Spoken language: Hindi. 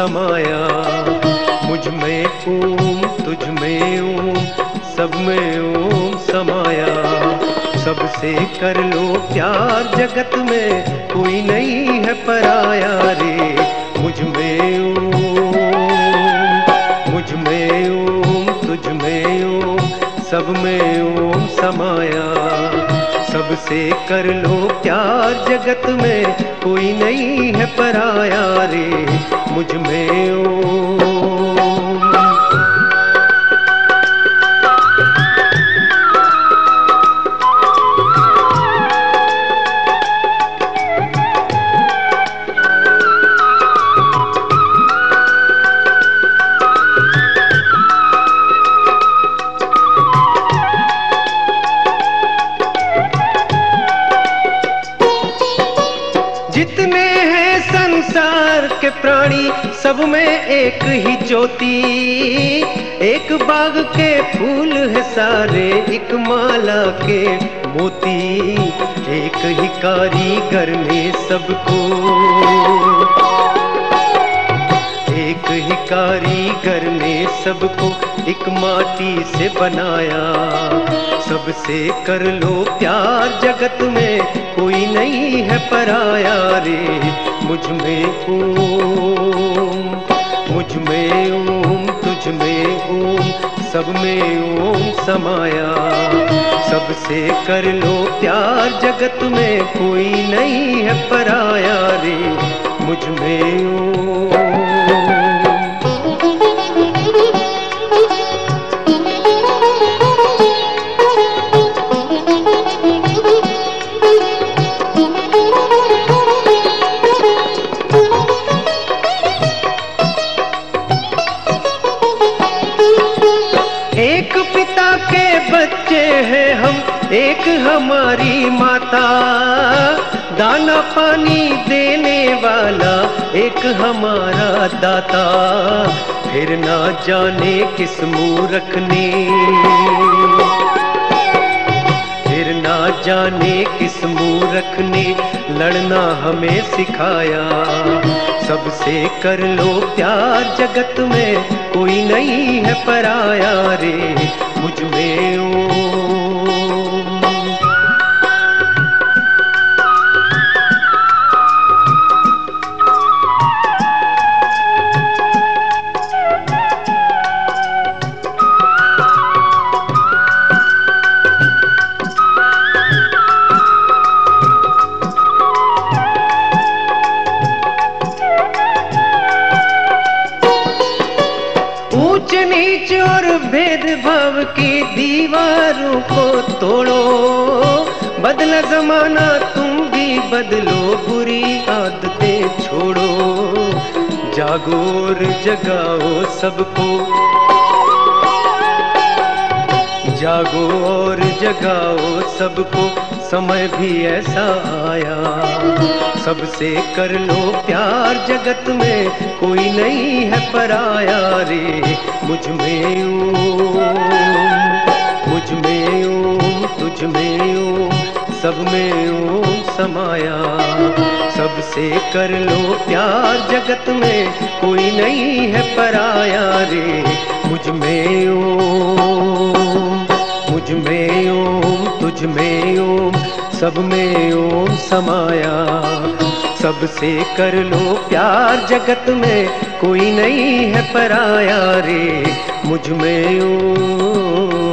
समाया। मुझमें ओम तुझ में ओम सब में ओम समाया। सबसे कर लो प्यार जगत में, कोई नहीं है पराया रे। मुझमें ओम मुझमें ओम तुझ में ओम सब में ओम समाया। सबसे कर लो प्यार जगत में, कोई नहीं है पराया रे। मुझमें प्राणी सब में एक ही ज्योति एक बाग के फूल है सारे, एक माला के मोती। एक ही कारीगर ने सबको। एक ही कारीगर ने सबको एक माटी से बनाया। सबसे कर लो प्यार, जगत में कोई नहीं है पराया रे। मुझमें ओम मुझमें ओम तुझ में ओम सब में ओम समाया। सबसे कर लो प्यार, जगत में कोई नहीं है पराया रे। मुझमें ओम एक हमारी माता, दाना पानी देने वाला एक हमारा दाता। फिर ना जाने किस मूरख ने। फिर ना जाने किस मूरख ने लड़ना हमें सिखाया। सबसे कर लो प्यार जगत में, कोई नहीं है पराया रे। मुझ ऊंच नीच और भेदभाव की दीवारों को तोड़ो। बदला जमाना, तुम भी बदलो बुरी आदतें छोड़ो। जागो और जगाओ सबको। जागो और जगाओ सबको। समय भी ऐसा आया। सबसे कर लो प्यार जगत में, कोई नहीं है पराया रे मुझमें ओम मुझमें ओम तुझ में ओम सब में ओम समाया। सबसे कर लो प्यार जगत में, कोई नहीं है पराया रे मुझमें ओम मुझमें ओम तुझ में ओम, सब में ओम समाया। सबसे कर लो प्यार जगत में, कोई नहीं है पराया रे। मुझमें ओम।